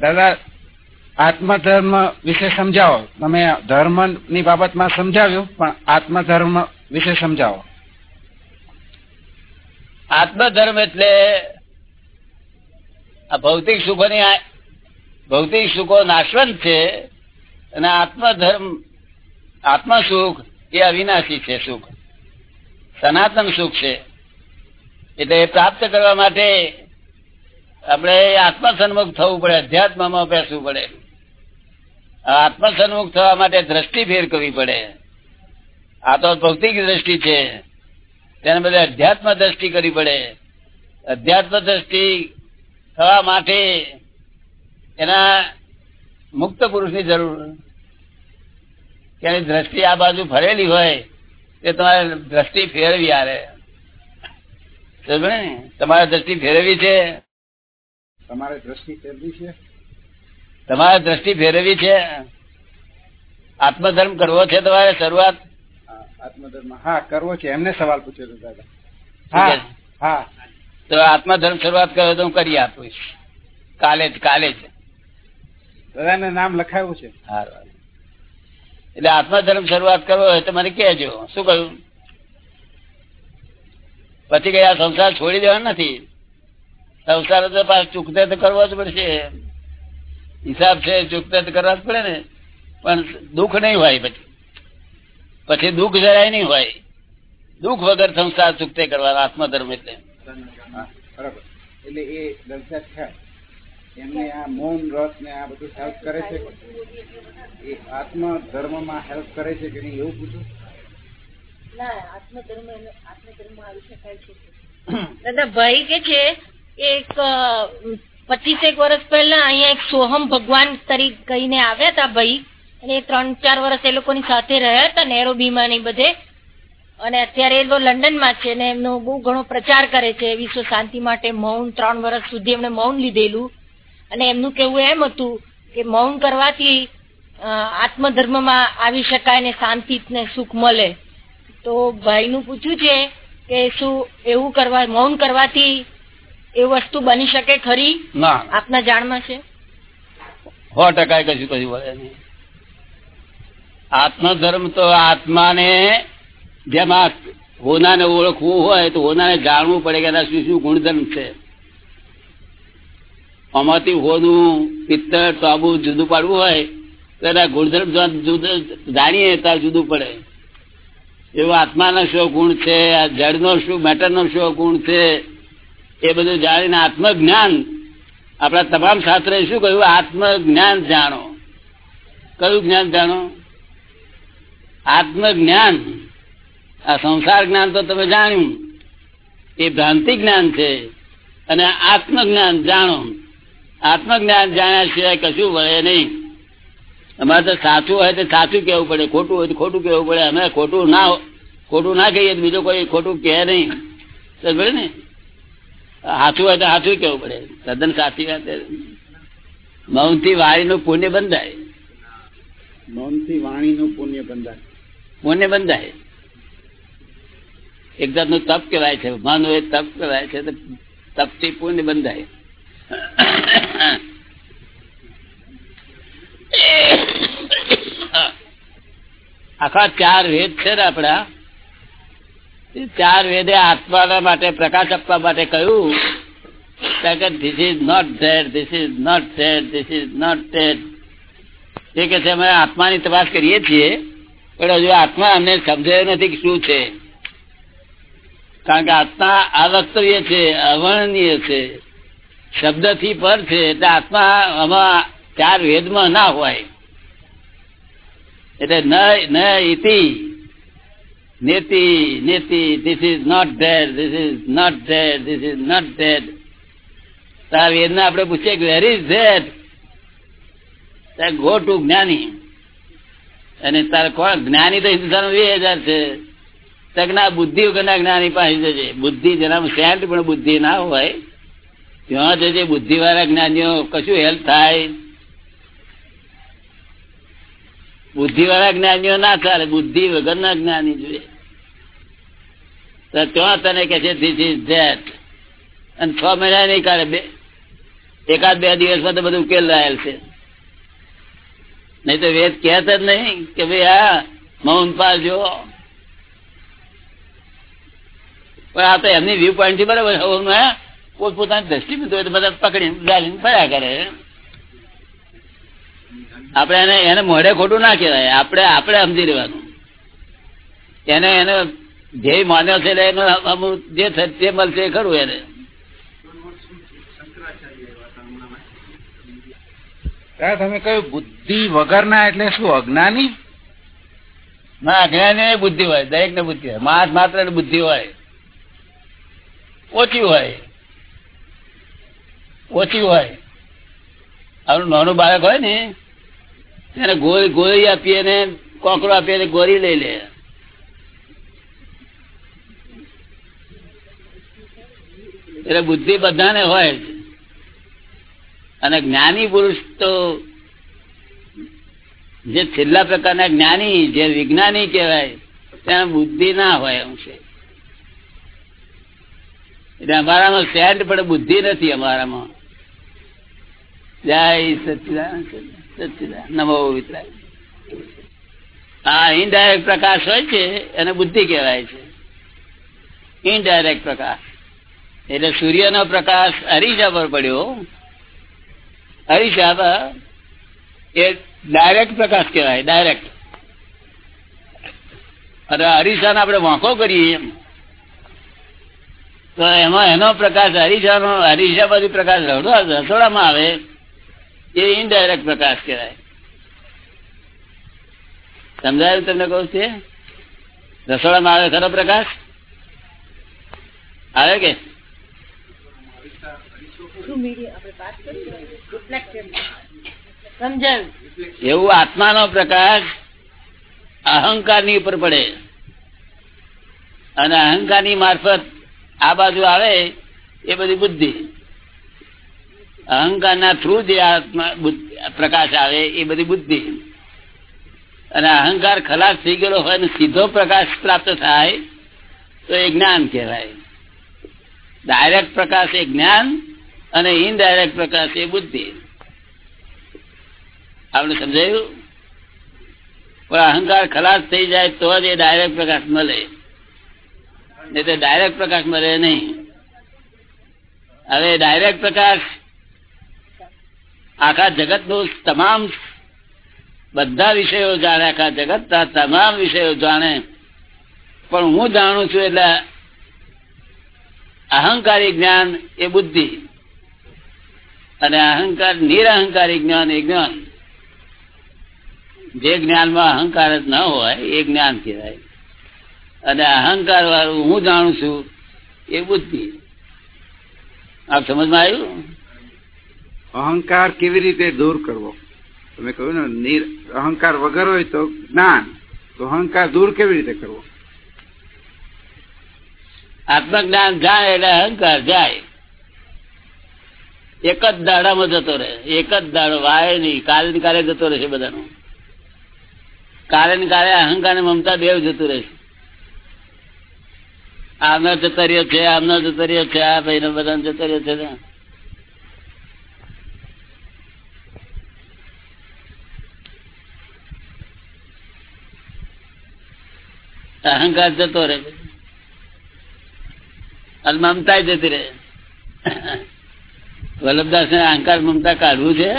દાદા, આત્મધર્મ વિશે સમજાવો. તમે ધર્મની બાબતમાં સમજાવ્યું, પણ આત્મધર્મ વિશે સમજાવો. આત્મધર્મ એટલે આ ભૌતિક સુખોની ભૌતિક સુખો નાશવંત છે, અને આત્મધર્મ આત્મ સુખ એ અવિનાશી છે સુખ. સનાતન સુખ છે. એટલે પ્રાપ્ત કરવા માટે આપણે આત્મસન્મુખ થવું પડે, અધ્યાત્મમાં બેસવું પડે. આત્મસન્મુખ થવા માટે દ્રષ્ટિ ફેર કરવી પડે. આ તો ભૌતિક દ્રષ્ટિ છે. તેને બદલે અધ્યાત્મ દ્રષ્ટિ કરવી પડે. અધ્યાત્મ દ્રષ્ટિ થવા માટે એના મુક્ત પુરુષની જરૂર. તેની દ્રષ્ટિ આ બાજુ ફરેલી હોય એ તમારે દ્રષ્ટિ ફેરવી આરે. તમારે દ્રષ્ટિ ફેરવી છે. તમારે દ્રષ્ટિ ફેરવી છે? તમારે દ્રષ્ટિ ફેરવી છે? આત્મધર્મ કરવો છે તમારે શરૂઆત? આત્મધર્મ. હા કરવો છે. એમને સવાલ પૂછ્યો દાદા. હા હા. તો આત્મધર્મ શરૂઆત કરો તો હું કરી આપીશ કાલે જ કાલે જ. દાદાને નામ લખાયું છે. એટલે આત્મધર્મ શરૂઆત કરવો હોય તો મને કહેજો. શું કહ્યું? પછી કઈ આ સંસાર છોડી દેવાનો નથી. સંસાર તો ચૂકતે તો કરવો જ પડશે. હિસાબ છે ચૂકતે તો કરવા જ પડે ને. પણ દુઃખ નહીં હોય પછી. પછી દુઃખ જરાય નહીં હોય. દુઃખ વગર સંસાર ચૂકતે કરવાનો આત્મધર્મ એટલે. એટલે એ દર્શક છે. એમને આ મૌન રસ ને આ બધું હેલ્પ કરે છે? એ આત્મ ધર્મમાં હેલ્પ કરે છે કે નહીં એવું પૂછું? દાદા ભાઈ કે છે? એક પચીસેક વર્ષ પહેલા અહીંયા એક સોહમ ભગવાન તરીકે કહીને આવ્યા હતા ભાઈ. અને ત્રણ ચાર વર્ષ એ લોકોની સાથે રહ્યા હતા નેરોબીમાં ને બધે. અને અત્યારે એ લંડનમાં છે ને એમનો બહુ ઘણો પ્રચાર કરે છે, વિશ્વ શાંતિ માટે મૌન ત્રણ વર્ષ સુધી એમણે મૌન લીધેલું. અને એમનું કેવું એમ હતું કે મૌન કરવાથી આત્મધર્મમાં આવી શકાય ને શાંતિ ને સુખ મળે. તો ભાઈ નું પૂછ્યું છે કે શું એવું કરવા, મૌન કરવાથી એ વસ્તુ બની શકે ખરી? ના. આપના જાણમાં છે? સો ટકા કશું કશું બોલે નહીં. આત્મધર્મ તો આત્માને જેમાં હોનાને ઓળખવું હોય તો હોનાને જાણવું પડે કે એના શું શું ગુણધર્મ છે. આમાંથી હોનું પિત્તળ તાબુ જુદું પાડવું હોય તો એના ગુણધર્મ જાણીએ ત્યાં જુદું પડે. એવો આત્માનો શું ગુણ છે? આ જળનો શું મેટરનો શું ગુણ છે? એ બધું જાણીને આત્મજ્ઞાન. આપણા તમામ શાસ્ત્રએ શું કહ્યું? આત્મજ્ઞાન જાણો. કયું જ્ઞાન જાણો? આત્મજ્ઞાન. આ સંસાર જ્ઞાન તો તમે જાણ્યું. એ ભ્રાંતિ જ્ઞાન છે. અને આત્મજ્ઞાન જાણો. આત્મજ્ઞાન જાણ્યા સિવાય કશું વળે નહીં. અમારે તો સાચું હોય તો સાચું કેવું પડે. ખોટું હોય તો ખોટું કેવું પડે. અમે ખોટું ના ખોટું ના કહીએ બીજો કોઈ ખોટું કહે નહીં. ને? સાચું હોય તો હાથું કેવું પડે? તદ્દન સાચી વાત મૌનથી વાણીનું પુણ્ય બંધાય. મૌનથી વાણીનું પુણ્ય બંધાય. પુણ્ય બંધાય. એક જાતનું તપ કહેવાય છે. માનું એ તપ કહેવાય છે તપથી પુણ્ય બંધાય. આખા ચાર વેદ છે ને આપડા ચાર વેદે આત્માના માટે પ્રકાશ આપવા માટે કહ્યું this is not that this is not that this is not that એ કે છે, અમે આત્માની તપાસ કરીએ છીએ, પણ હજુ આત્મા અમને સમજાયો નથી કે શું છે. કારણ કે આત્મા અવસ્તવ્ય છે, અવર્ણનીય છે શબ્દથી પર છે, એટલે આત્મા આમાં ચાર વેદમાં ના હોય. એટલે ન ઇતિ નેતિ નેતિ this is not there this is not there this is not there તાર વેદને આપણે પૂછીએ where is that go to જ્ઞાની. અને તારે કોણ? જ્ઞાની તો હિન્દુસ્તાન બે હજાર છે. તકના બુદ્ધિ વગરના જ્ઞાની પાસે જજે. બુદ્ધિ જેનામાં સેન્ટ પણ બુદ્ધિ ના હોય, ત્યાં જજે બુદ્ધિવાળા જ્ઞાનીઓ કશું હેલ્પ થાય. બુદ્ધિ વાળા જ્ઞાનીઓ ના ચાલે બુદ્ધિ વગરના જ્ઞાની જોઈએ. ત્યાં તને કે છે ધીસ ઇઝ ધેટ અને છ મહિના નહીં કાઢે, બે એકાદ બે દિવસમાં તો બધું ઉકેલ રહેલ છે. નહીં તો વેદ કેત જ નહીં કે ભાઈ, હા, મૌન પાડજો પણ આ તો એમની વ્યૂ પોઈન્ટથી બરાબર પોતપોતાની દ્રષ્ટિ તો બધા પકડી ગાલીને ફર્યા કરે આપણે એને એને મોઢે ખોટું ના કહેવાય. આપણે આપણે સમજી લેવાનું. એને એને ધ્યેય માન્યો છે એટલે એનો અમુક જે થ- મળશે એ ખરું એને. તમે કહ્યું બુદ્ધિ વગરના એટલે શું અજ્ઞાની? ના અજ્ઞાની બુદ્ધિ હોય દરેક ને બુદ્ધિ હોય. માણસ માત્ર બુદ્ધિ હોય. ઓછી હોય. ઓછી હોય. આપણું નાનું બાળક હોય ને એને ગોળી ગોળી આપીએ ને કોકરો આપીએ ને ગોળી લઈ લે. એટલે બુદ્ધિ બધાને હોય અને જ્ઞાની પુરુષ તો જે છેલ્લા પ્રકારના જ્ઞાની, જે વિજ્ઞાની કહેવાય, ત્યાં બુદ્ધિ ના હોય એમ છે. એટલે અમારામાં સેન્ટ પણ બુદ્ધિ નથી અમારામાં. જય સચિદાન આ ઇનડાયરેક્ટ પ્રકાશ હોય છે, એને બુદ્ધિ કહેવાય છે. ઇનડાયરેક્ટ પ્રકાશ. એટલે સૂર્યનો પ્રકાશ અરીસા પર પડ્યો. અરીસા પર એ ડાયરેક્ટ પ્રકાશ કહેવાય ડાયરેક્ટ અને અરીસાને આપણે વાંકો કરીએ એમ. તો એમાં એનો પ્રકાશ હરીસાનો હરીસા બધી પ્રકાશ રસોડા રસોડામાં આવે. એ ઇનડાયરેક્ટ પ્રકાશ કહેવાય. સમજાયું તમને કહું છે? રસોડામાં આવે ખરો પ્રકાશ? આવે કે? એવું આત્માનો પ્રકાશ અહંકારની ઉપર પડે. અને અહંકારની મારફત આ બાજુ આવે એ બધી બુદ્ધિ. અહંકારના થ્રુ જે આત્મા પ્રકાશ આવે એ બધી બુદ્ધિ. અને અહંકાર ખલાસ થઈ ગયેલો હોય અને સીધો પ્રકાશ પ્રાપ્ત થાય, તો એ જ્ઞાન કહેવાય. ડાયરેક્ટ પ્રકાશ એ જ્ઞાન અને ઇનડાયરેક્ટ પ્રકાશ એ બુદ્ધિ. આપણે સમજાયું? પણ અહંકાર ખલાસ થઈ જાય તો જ એ ડાયરેક્ટ પ્રકાશ મળે. નહીં તો ડાયરેક્ટ પ્રકાશ મળે નહીં. હવે ડાયરેક્ટ પ્રકાશ આખા જગત તમામ બધા વિષયો જાણે, આખા જગત તમામ વિષયો જાણે. પણ હું જાણું છું એટલે અહંકારી જ્ઞાન એ બુદ્ધિ. અને અહંકાર, નિરહંકારી જ્ઞાન એ જ્ઞાન. જે જ્ઞાનમાં અહંકાર જ ન હોય, એ જ્ઞાન કહેવાય. અને અહંકાર વાળું હું જાણું છું એ બુદ્ધિ. આપ સમજમાં આવ્યું? અહંકાર કેવી રીતે દૂર કરવો? તમે કહ્યું ને અહંકાર વગર હોય તો જ્ઞાન, તો અહંકાર દૂર કેવી રીતે કરવો? આત્મજ્ઞાન જાય એટલે અહંકાર જાય. એક જ દાડામાં જતો રહે. એક જ દાડો વાય નહીં, કાલે ને કાલે જતો રહેશે બધાનો. કાલે ને કાલે અહંકાર મમતા દેવ જતું રહેશે. આમના જતો છે આમના જતો છે, આ ભાઈ નો બધા જતો રહ્યો છે ને. અહંકાર જતો રહે અને મમતા જતી રહે વલ્લભદાસ અહંકાર મમતા કાઢવું છે?